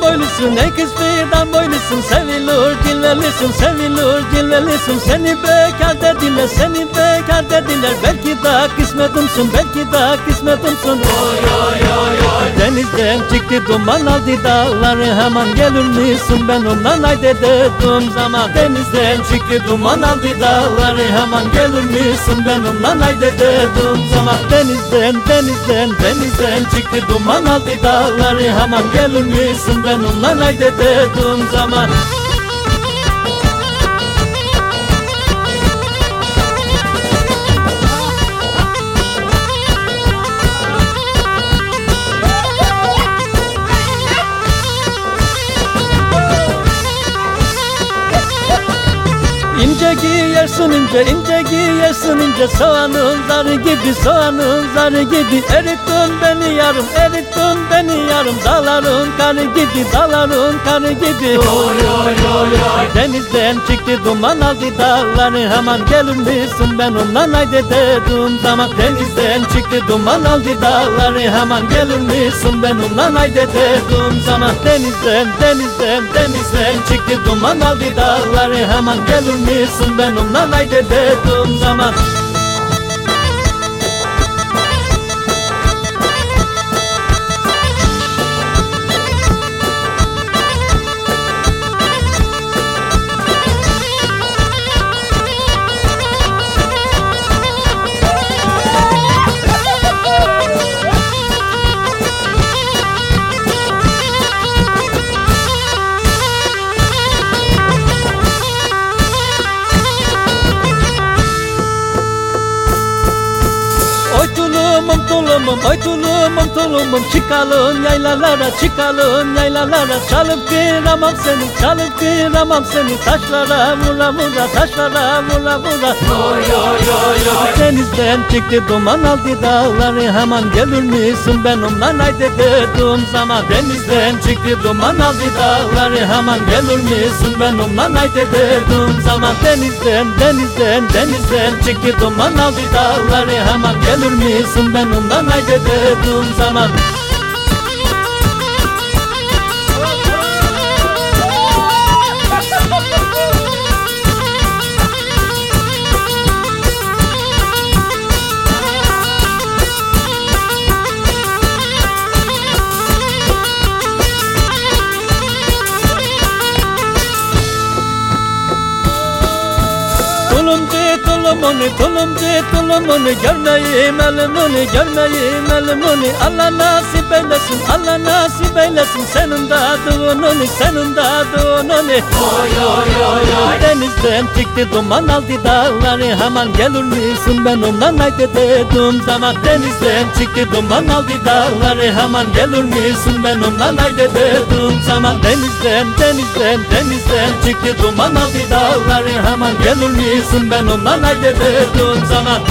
fidan boylusun ey kız fidan boylusun. Sevilir cilvelisin sevilir cilvelisin Seni bekar dediler seni bekar dediler. Belki daha kısmetimsin belki daha kısmetimsin. Oy oy oy oy Denizden çıktı duman aldı dağları. Hemen gelir misin? Ben ondan ay dedim zaman. Denizden çıktı duman aldı dağları. Hemen gelir misin? Ben ondan ay dedim zaman. Denizden denizden denizden çıktı duman aldı dağları. Hemen gelir misin? Ben ondan ay dedim zaman Giyersin ince ince giyersin ince. Soğanın zarı gibi soğanın zarı gibi. Erittin beni yarım erittin beni yarım. Dağların karı gibi dağların karı gibi. Oy oy oy oy Denizden çıktı duman aldı dağları. Hemen gelir misin ben ondan. Ay dedim zaman Denizden çıktı duman aldı dağları. Hemen gelir misin ben ondan. Ay dedim zaman Denizden denizden denizden çıktı duman aldı dağları. Hemen gelir misin ben ondan ay dedim zaman Oy tulumum tulumum oy tulumum tulumum Çıkalım yaylalara çıkalım yaylalara. Çalıp kıramam seni çalıp kıramam seni. Taşlara vura vura taşlara vura vura. Oy oy oy oy Denizden çıktı duman aldı dağları. Hemen gelir misin ben ondan? Ay dedim zaman Denizden çıktı duman aldı dağları. Hemen gelir misin ben ondan? Ay dedim zaman Denizden denizden denizden çıktı duman aldı dağları. Hemen gelir misin ben ondan ay dedim zaman Tulumunu tulumcu tulumunu Görmeyim elimini görmeyim elimini Allah nasip eylesin Allah nasip eylesin. Senin adını senin adını Oy oy oy oy. Denizden çıktı duman aldı dağları. Hemen gelir misin? Ben ondan ay dedim zaman. Denizden çıktı duman aldı dağları. Hemen gelir misin? Ben ondan ay dedim zaman. Denizden denizden denizden çıktı duman aldı dağları. Hemen gelir misin? Ben ondan ay de betonzamata